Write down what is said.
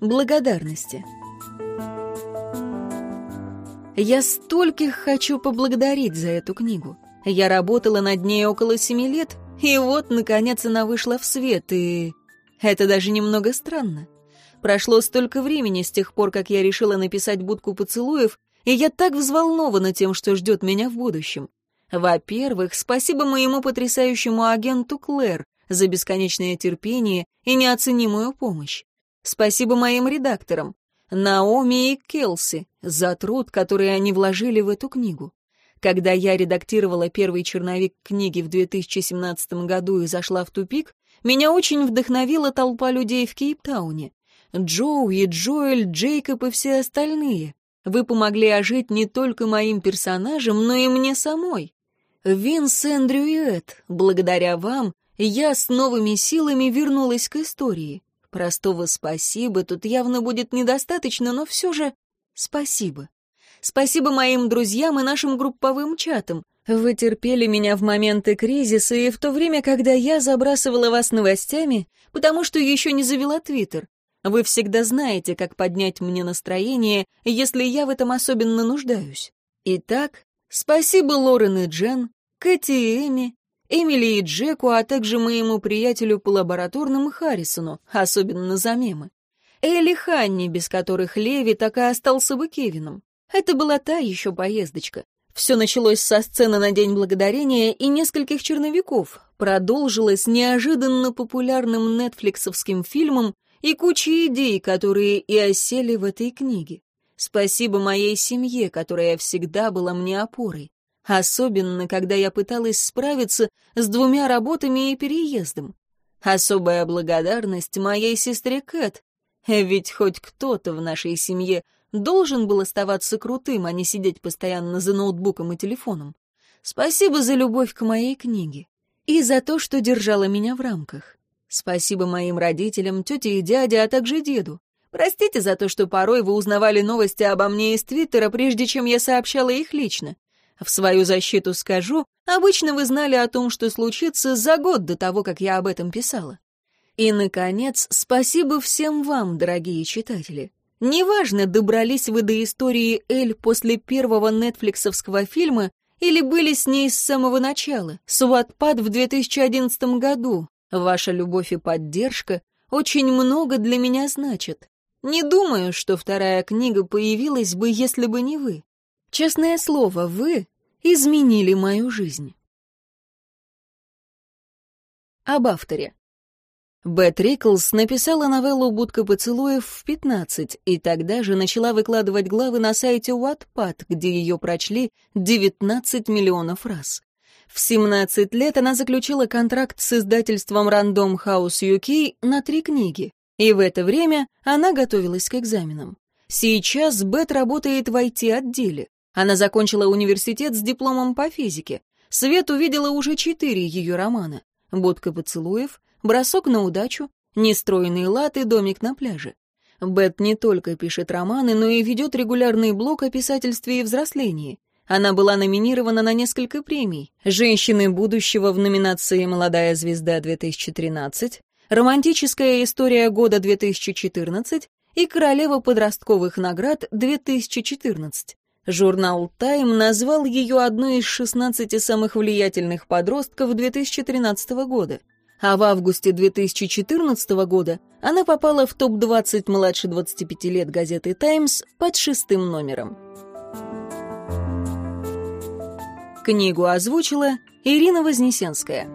Благодарности. Я стольких хочу поблагодарить за эту книгу. Я работала над ней около семи лет, и вот, наконец, она вышла в свет, и... Это даже немного странно. Прошло столько времени с тех пор, как я решила написать будку поцелуев, и я так взволнована тем, что ждет меня в будущем. Во-первых, спасибо моему потрясающему агенту Клэр за бесконечное терпение и неоценимую помощь. Спасибо моим редакторам, Наоми и Келси, за труд, который они вложили в эту книгу. Когда я редактировала первый черновик книги в 2017 году и зашла в тупик, меня очень вдохновила толпа людей в Кейптауне. Джоуи, Джоэль, Джейкоб и все остальные. Вы помогли ожить не только моим персонажам, но и мне самой. Винс, Эндрю и Эд, благодаря вам я с новыми силами вернулась к истории. Простого спасибо тут явно будет недостаточно, но все же спасибо. Спасибо моим друзьям и нашим групповым чатам. Вы терпели меня в моменты кризиса и в то время, когда я забрасывала вас новостями, потому что еще не завела Твиттер. Вы всегда знаете, как поднять мне настроение, если я в этом особенно нуждаюсь. Итак, спасибо Лорен и Джен, Кэти и Эми, Эмили и Джеку, а также моему приятелю по лабораторным Харрисону, особенно за мемы. Элли Ханни, без которых Леви так и остался бы Кевином. Это была та еще поездочка. Все началось со сцены на День Благодарения и нескольких черновиков, продолжилось неожиданно популярным нетфликсовским фильмом и кучей идей, которые и осели в этой книге. Спасибо моей семье, которая всегда была мне опорой. Особенно, когда я пыталась справиться с двумя работами и переездом. Особая благодарность моей сестре Кэт, ведь хоть кто-то в нашей семье должен был оставаться крутым, а не сидеть постоянно за ноутбуком и телефоном. Спасибо за любовь к моей книге и за то, что держала меня в рамках. Спасибо моим родителям, тете и дяде, а также деду. Простите за то, что порой вы узнавали новости обо мне из Твиттера, прежде чем я сообщала их лично. В свою защиту скажу, обычно вы знали о том, что случится за год до того, как я об этом писала. И, наконец, спасибо всем вам, дорогие читатели. Неважно, добрались вы до истории Эль после первого нетфликсовского фильма или были с ней с самого начала, Суатпад в 2011 году. Ваша любовь и поддержка очень много для меня значат. Не думаю, что вторая книга появилась бы, если бы не вы. Честное слово, вы изменили мою жизнь. Об авторе. Бет Риклс написала новеллу «Будка поцелуев» в 15, и тогда же начала выкладывать главы на сайте Wattpad, где ее прочли 19 миллионов раз. В 17 лет она заключила контракт с издательством Random House UK на три книги, и в это время она готовилась к экзаменам. Сейчас Бет работает в IT-отделе. Она закончила университет с дипломом по физике. Свет увидела уже четыре ее романа. «Будка поцелуев», бросок на удачу, нестроенный лад и домик на пляже. Бет не только пишет романы, но и ведет регулярный блог о писательстве и взрослении. Она была номинирована на несколько премий. «Женщины будущего» в номинации «Молодая звезда-2013», «Романтическая история года 2014» и «Королева подростковых наград 2014». Журнал «Тайм» назвал ее одной из 16 самых влиятельных подростков 2013 года а в августе 2014 года она попала в топ-20 младше 25 лет газеты «Таймс» под шестым номером. Книгу озвучила Ирина Вознесенская.